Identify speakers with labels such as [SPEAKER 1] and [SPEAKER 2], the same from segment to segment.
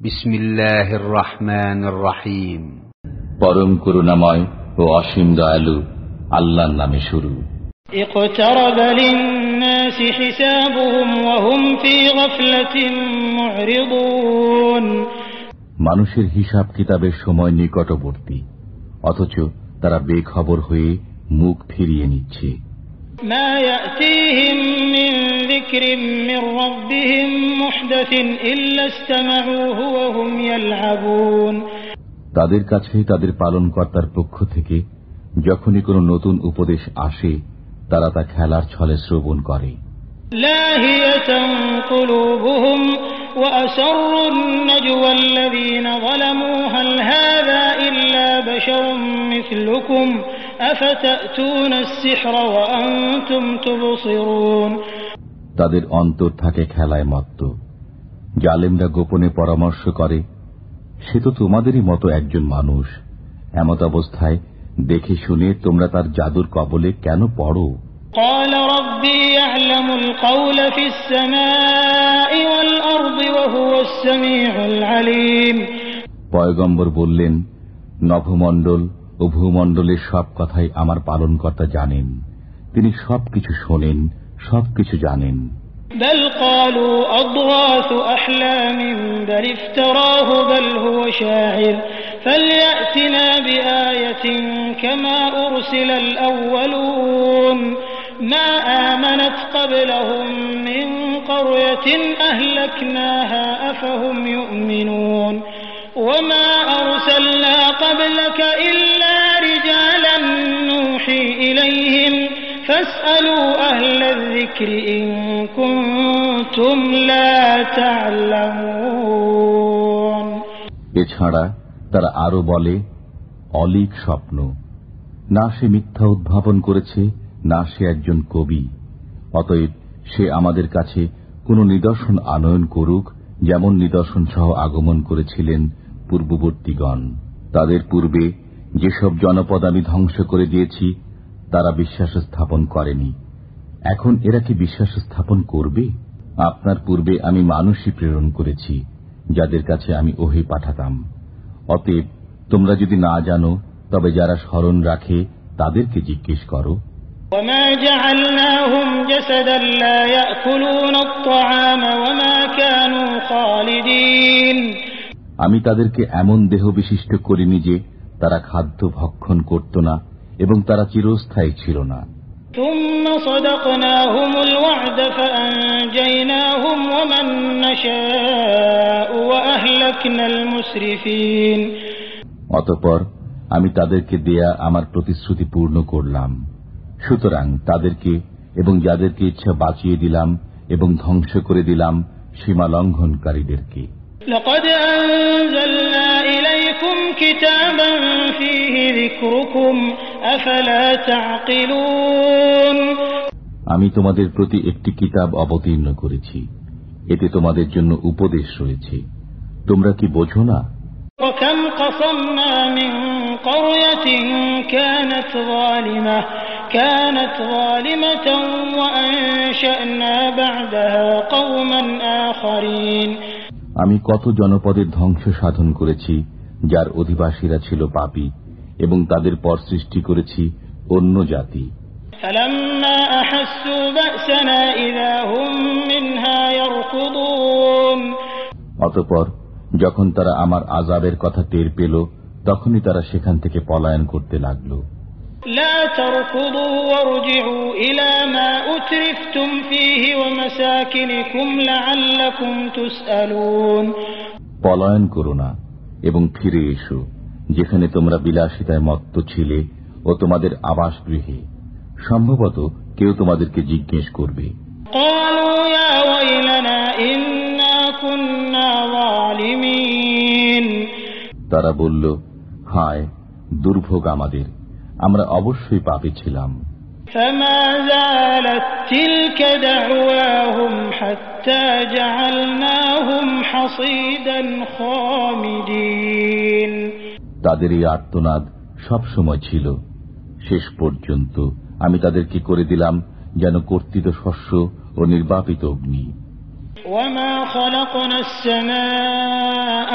[SPEAKER 1] بسم الله الرحمن الرحيم
[SPEAKER 2] পরম করুণাময় ও অসীম দয়ালু আল্লাহর নামে শুরু
[SPEAKER 3] اقترب للناس حسابهم وهم في غفلة معرضون
[SPEAKER 2] মানুষের হিসাব কিতাবের সময় নিকটবর্তী অথচ তারা বেখবর হয়ে মুখ ফিরিয়ে নিচ্ছে
[SPEAKER 3] ما يأتيهم من ذكر من ربهم محدث إلا استمعوه وهم يلعبون
[SPEAKER 2] তাদের কাছে তাদের পালনকর্তার পক্ষ থেকে যখনই কোনো নতুন উপদেশ আসে তারা তা খেলার ছলে শ্রবণ করে
[SPEAKER 3] لاهية
[SPEAKER 2] তাদের অন্তর থাকে খেলায় মত্ত। জালেমরা গোপনে পরামর্শ করে সে তো তোমাদেরই মতো একজন মানুষ। এমত অবস্থায় দেখে শুনে তোমরা তার জাদুর কবলে কেন পড়ো? পয়গম্বর বললেন নভমণ্ডল ও ভূমণ্ডলের সব কথাই আমার পালনকর্তা জানেন তিনি সবকিছু শোনেন সবকিছু জানেন
[SPEAKER 3] بل قالوا أضغاث أحلام بل افتراه بل هو شاعر فليأتنا بآية كما أرسل الأولون ما آمنت قبلهم من قرية أهلكناها أفهم يؤمنون وما أرسلنا قبلك إلا رجالا نوحي إليهم فاسألوا أهل الذكر إن كنتم لا تعلمون
[SPEAKER 2] এছাড়া তারা আরো বলে অলিক স্বপ্ন না সে মিথ্যা উদ্ভাবন করেছে না সে একজন কবি অতএব সে আমাদের কাছে কোনো নিদর্শন আনয়ন করুক যেমন নিদর্শন সহ আগমন করেছিলেন পূর্ববর্তীগণ। তাদের পূর্বে যেসব জনপদ আমি ধ্বংস করে দিয়েছি, তারা বিশ্বাস স্থাপন করেনি। এখন এরা কি বিশ্বাস স্থাপন করবে? আপনার পূর্বে আমি মানুষই প্রেরণ করেছি, যাদের কাছে আমি ওহে পাঠাতাম। অতএব তোমরা যদি না জানো, তবে যারা স্মরণ রাখে, তাদেরকে জিজ্ঞেস করো।
[SPEAKER 3] আমরা
[SPEAKER 2] আমি তাদেরকে এমন দেহ বিশিষ্ট করিনি যে তারা খাদ্য ভক্ষণ করত না এবং তারা চিরস্থায়ী ছিল না। অতপর আমি তাদেরকে দেয়া আমার প্রতিশ্রুতি পূর্ণ করলাম। সুতরাং তাদেরকে এবং যাদেরকে ইচ্ছা বাঁচিয়ে দিলাম এবং ধ্বংস করে দিলাম সীমা লঙ্ঘনকারীদেরকে।
[SPEAKER 3] لقد أنزلنا إليكم كتابا فيه ذكركم أفلا تعقلون
[SPEAKER 2] আমি তোমাদের প্রতি একটি কিতাব অবতীর্ণ করেছি এতে তোমাদের জন্য উপদেশ রয়েছে তোমরা কি বোঝো না
[SPEAKER 3] وكم قصمنا من قرية كانت ظالمة كانت ظالمة وأنشأنا بعدها قوما آخرين
[SPEAKER 2] আমি কত জনপদের ধ্বংস সাধন করেছি যার অধিবাসীরা ছিল পাপি এবং তাদের পর সৃষ্টি করেছি অন্য জাতি। অতপর যখন তারা আমার আজাবের কথা টের পেল তখনই তারা সেখান থেকে পলায়ন করতে লাগল। পলায়ন করো না এবং ফিরে এসো যেখানে তোমরা বিলাসিতায় মত্ত ছিলে ও তোমাদের আবাস গৃহে সম্ভবত কেউ তোমাদেরকে জিজ্ঞেস করবে। তারা বলল হায় দুর্ভোগ আমাদের। আমরা অবশ্যই পাপী ছিলাম
[SPEAKER 3] فما زالت تلك دعواهم حتى جعلناهم حصيدا خامدين
[SPEAKER 2] তাদের এই আর্তনাদ সব সময় ছিল শেষ পর্যন্ত আমি তাদেরকে করে দিলাম যেন কর্তিত শস্য ও নির্বাপিত অগ্নি
[SPEAKER 3] وما خلقنا السماء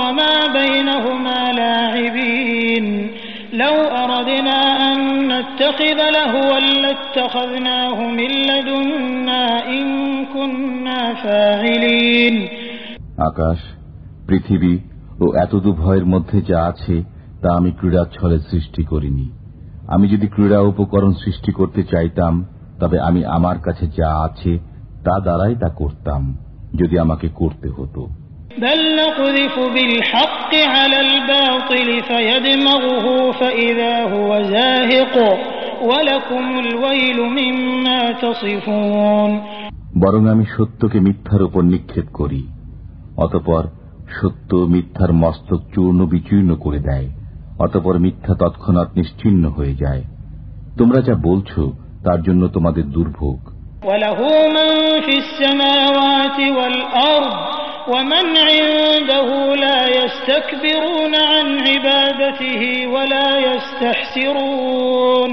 [SPEAKER 3] وما بينهما لاعبين لو أردنا أن نتخذ لهوا لاتخذناه من لدنا إن كنا فاعلين
[SPEAKER 2] আকাশ পৃথিবী ও এতদু ভয়ের মধ্যে যা আছে তা আমি ক্রীড়াচ্ছলে সৃষ্টি করিনি আমি যদি ক্রীড়া উপকরণ সৃষ্টি করতে চাইতাম তবে আমি আমার কাছে যা আছে তা দ্বারাই তা করতাম যদি আমাকে করতে হতো
[SPEAKER 3] بل نقذف بالحق على الباطل فيدمغه فإذا هو زاهق ولكم الويل مما تصفون
[SPEAKER 2] বরং আমি সত্যকে মিথ্যার উপর নিক্ষেপ করি অতপর সত্য মিথ্যার মস্তক চূর্ণ বিচূর্ণ করে দেয় অতপর মিথ্যা তৎক্ষণাৎ নিশ্চিন্ন হয়ে যায় তোমরা যা বলছো তার জন্য তোমাদের দুর্ভোগ
[SPEAKER 3] وله من في السماوات والأرض ومن عنده لا يستكبرون عن عبادته ولا يستحسرون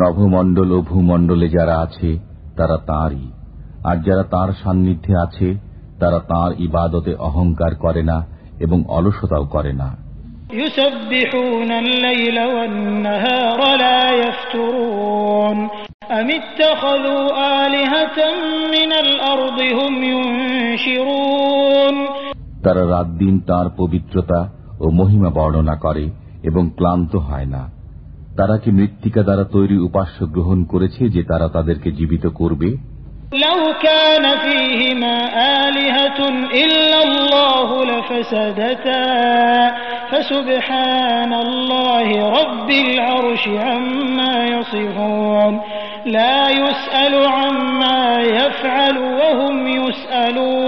[SPEAKER 2] নভমণ্ডল ও ভূমণ্ডলে যারা আছে তারা তাঁরই আর যারা তার সান্নিধ্যে আছে তারা তার ইবাদতে অহংকার করে না এবং অলসতাও করে না
[SPEAKER 3] يسبحون الليل والنهار لا يفترون أم اتخذوا آلهة من الأرض هم ينشرون
[SPEAKER 2] তারা রাত দিন তার পবিত্রতা ও মহিমা বর্ণনা করে এবং ক্লান্ত হয় না তারা কি মৃত্তিকা দ্বারা তৈরি উপাস্য গ্রহণ করেছে যে তারা তাদেরকে জীবিত করবে
[SPEAKER 3] لو كان فيهما آلهة إلا الله لفسدتا فسبحان الله رب العرش عما يصفون لا يسأل عما يفعل وهم يسألون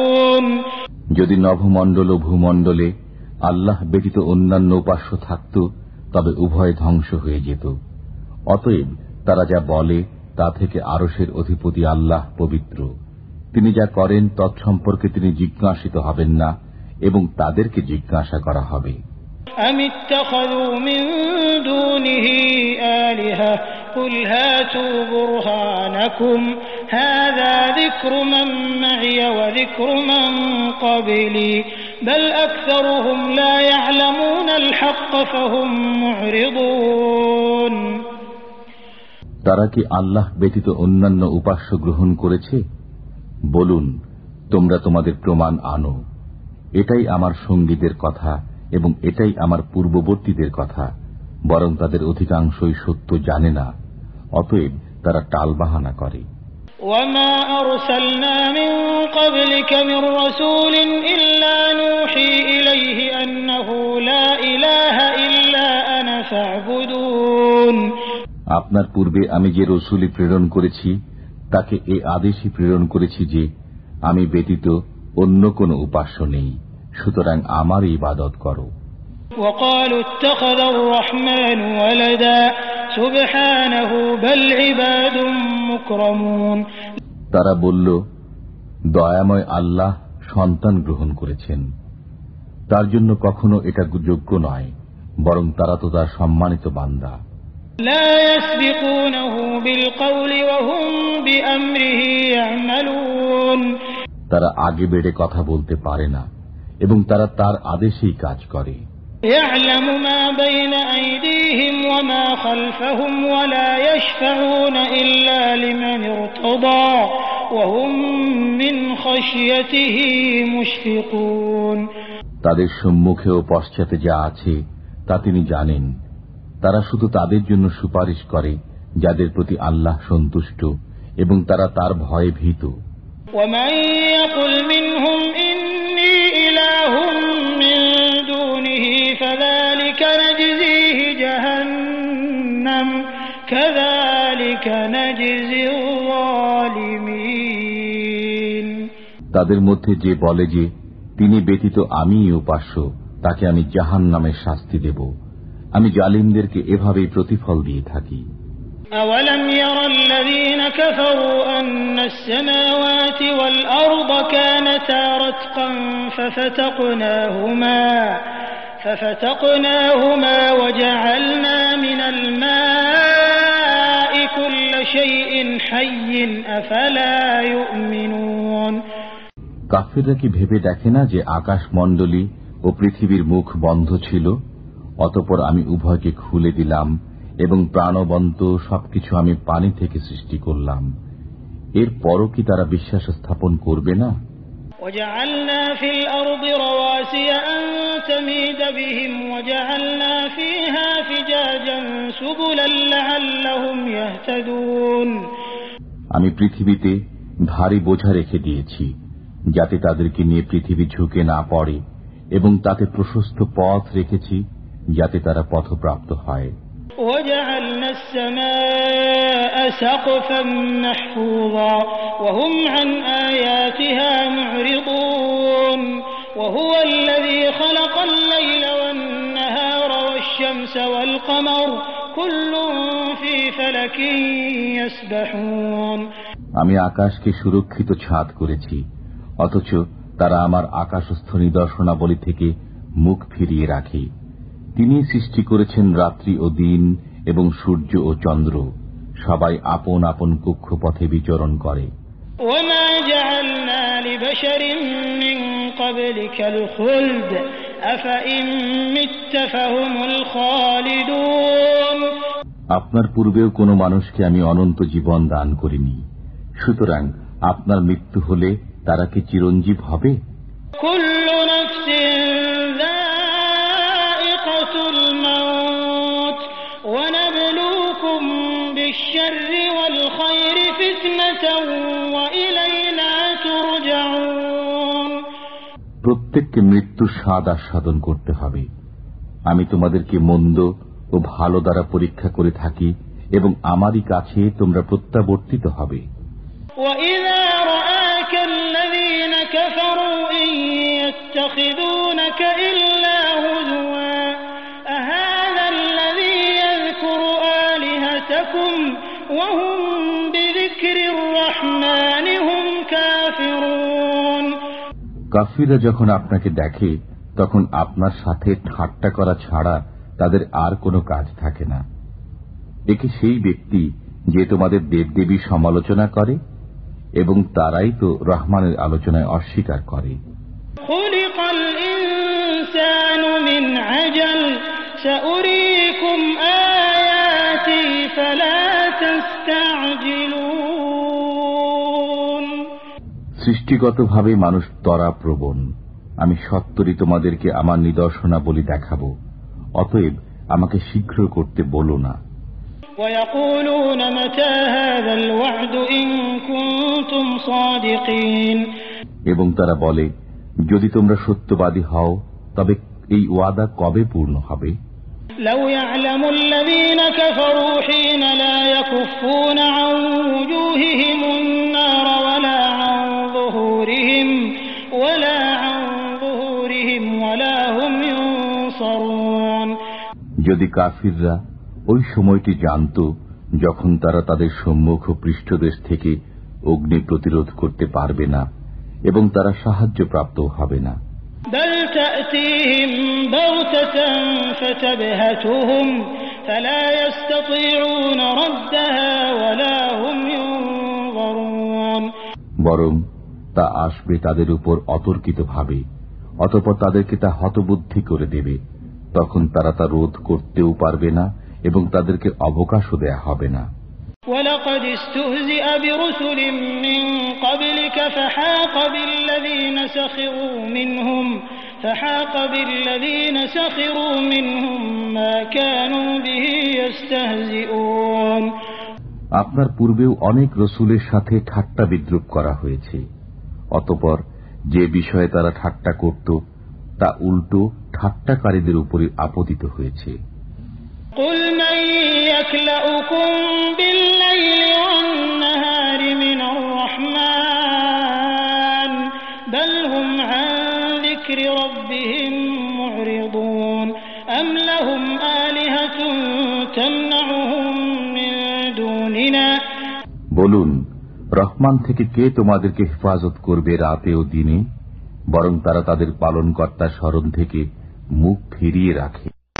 [SPEAKER 2] যদি নভমণ্ডল ও ভূমণ্ডলে আল্লাহ ব্যতীত অন্যান্য উপাস্য থাকত তবে উভয় ধ্বংস হয়ে যেত অতএব তারা যা বলে তা থেকে আরসের অধিপতি আল্লাহ পবিত্র তিনি যা করেন তৎসম্পর্কে তিনি জিজ্ঞাসিত হবেন না এবং তাদেরকে জিজ্ঞাসা করা হবে
[SPEAKER 3] أم اتخذوا من دونه آلهة قل هاتوا برهانكم هذا ذكر من معي وذكر من قبلي بل أكثرهم لا يعلمون الحق فهم معرضون
[SPEAKER 2] তারা কি আল্লাহ ব্যতীত অন্যান্য উপাস্য গ্রহণ করেছে বলুন তোমরা তোমাদের প্রমাণ আনো এটাই আমার সঙ্গীদের কথা এবং এটাই আমার পূর্ববর্তীদের কথা বরং তাদের অধিকাংশই সত্য জানে না অতএব তারা টালবাহানা করে
[SPEAKER 3] وما أرسلنا من قبلك من رسول إلا نوحي إليه أنه لا إله إلا أنا فاعبدون
[SPEAKER 2] আপনার পূর্বে আমি যে রসুলি প্রেরণ করেছি তাকে এ আদেশই প্রেরণ করেছি যে আমি ব্যতীত অন্য কোনো উপাস্য নেই সুতরাং আমার ইবাদত করো
[SPEAKER 3] وقالوا اتخذ الرحمن ولدا
[SPEAKER 2] তারা বলল দয়াময় আল্লাহ সন্তান গ্রহণ করেছেন। তার জন্য কখনো এটা যোগ্য নয় বরং তারা তো তার সম্মানিত বান্দা। তারা আগে বেড়ে কথা বলতে পারে না এবং তারা তার আদেশেই কাজ করে।
[SPEAKER 3] يعلم ما بين أيديهم وما خلفهم ولا يشفعون إلا لمن ارتضى وهم من خشيته مشفقون
[SPEAKER 2] তাদের সম্মুখে ও পশ্চাতে যা আছে তা তিনি জানেন তারা শুধু তাদের জন্য সুপারিশ করে যাদের প্রতি আল্লাহ সন্তুষ্ট এবং তারা তার ভয়ে ভীত
[SPEAKER 3] ومن يقل منهم إني
[SPEAKER 2] তাদের মধ্যে যে বলে যে তিনি ব্যতীত আমিই উপাস্য তাকে আমি জাহান নামের শাস্তি দেব আমি জালিমদেরকে এভাবেই প্রতিফল দিয়ে থাকি
[SPEAKER 3] أولم ير الذين كفروا أن السماوات والأرض كانتا رتقا ففتقناهما ففتقناهما وجعلنا من الماء كل شيء حي أفلا يؤمنون
[SPEAKER 2] কাফিররা কি ভেবে দেখে না যে আকাশ মণ্ডলী ও পৃথিবীর মুখ বন্ধ ছিল অতপর আমি উভয়কে খুলে দিলাম এবং প্রাণবন্ত সবকিছু আমি পানি থেকে সৃষ্টি করলাম এর পরও কি তারা বিশ্বাস স্থাপন করবে না
[SPEAKER 3] وجعلنا في الأرض رواسي أن تميد بهم وجعلنا فيها فجاجا سبلا لعلهم يهتدون
[SPEAKER 2] আমি পৃথিবীতে ভারী বোঝা রেখে দিয়েছি যাতে তাদেরকে নিয়ে পৃথিবী ঝুঁকে না পড়ে এবং তাতে প্রশস্ত পথ রেখেছি যাতে তারা পথপ্রাপ্ত হয়
[SPEAKER 3] وجعلنا السماء سقفا محفوظا وهم عن آياتها معرضون وهو الذي خلق الليل والنهار والشمس والقمر كل في فلك يسبحون
[SPEAKER 2] আমি আকাশকে সুরক্ষিত ছাদ করেছি অথচ তারা আমার আকাশস্থ নিদর্শনাবলী থেকে মুখ ফিরিয়ে রাখে তিনি সৃষ্টি করেছেন রাত্রি ও দিন এবং সূর্য ও চন্দ্র সবাই আপন আপন কুক্ষ পথে বিচরণ করে। আপনার পূর্বেও কোনো মানুষকে আমি অনন্ত জীবন দান করিনি। সুতরাং আপনার মৃত্যু হলে তারা কি চিরঞ্জীব হবে?
[SPEAKER 3] কুল্লু নফসিন بالشر والخير فتنة وإلينا ترجعون
[SPEAKER 2] প্রত্যেককে মৃত্যুর স্বাদ আস্বাদন করতে হবে আমি তোমাদেরকে মন্দ ও ভালো দ্বারা পরীক্ষা করে থাকি এবং আমারই কাছে তোমরা প্রত্যাবর্তিত হবে
[SPEAKER 3] وإذا رآك الذين كفروا إن يتخذونك
[SPEAKER 2] কাফিররা যখন আপনাকে দেখে তখন আপনার সাথে ঠাট্টা করা ছাড়া তাদের আর কোনো কাজ থাকে না একে সেই ব্যক্তি যে তোমাদের দেবদেবীর সমালোচনা করে এবং তারাই তো রহমানের আলোচনায় অস্বীকার করে
[SPEAKER 3] خلق
[SPEAKER 2] সৃষ্টিগতভাবে মানুষ তরা প্রবণ আমি সত্তরই তোমাদেরকে আমার নিদর্শনাবলী দেখাব অতএব আমাকে শীঘ্র করতে বলো না
[SPEAKER 3] ويقولون متى هذا الوعد إن كنتم صادقين
[SPEAKER 2] এবং তারা বলে যদি তোমরা সত্যবাদী হও তবে এই ওয়াদা কবে পূর্ণ হবে
[SPEAKER 3] لو يعلم الذين كفروا حين لا يكفون عن وجوههم
[SPEAKER 2] যদি কাফিররা ওই সময়টি জানত যখন তারা তাদের সম্মুখ পৃষ্ঠদেশ থেকে অগ্নি প্রতিরোধ করতে পারবে না এবং তারা সাহায্য প্রাপ্ত হবে না। বরং তা আসবে তাদের উপর অতর্কিতভাবে অতপর তাদেরকে তা হতবুদ্ধি করে দেবে। তখন তারা তা রোধ করতেও পারবে না এবং তাদেরকে অবকাশও দেয়া হবে না। আপনার পূর্বেও অনেক রসুলের সাথে ঠাট্টা বিদ্রুপ করা হয়েছে। অতপর যে বিষয়ে তারা ঠাট্টা করত তা উল্টো ঠাট্টাকারীদের উপরে আপতিত হয়েছে। বলুন রহমান থেকে কে তোমাদেরকে হেফাজত করবে রাতে ও দিনে? বরং তারা তাদের পালনকর্তা স্মরণ থেকে মুখ ফিরিয়ে রাখে।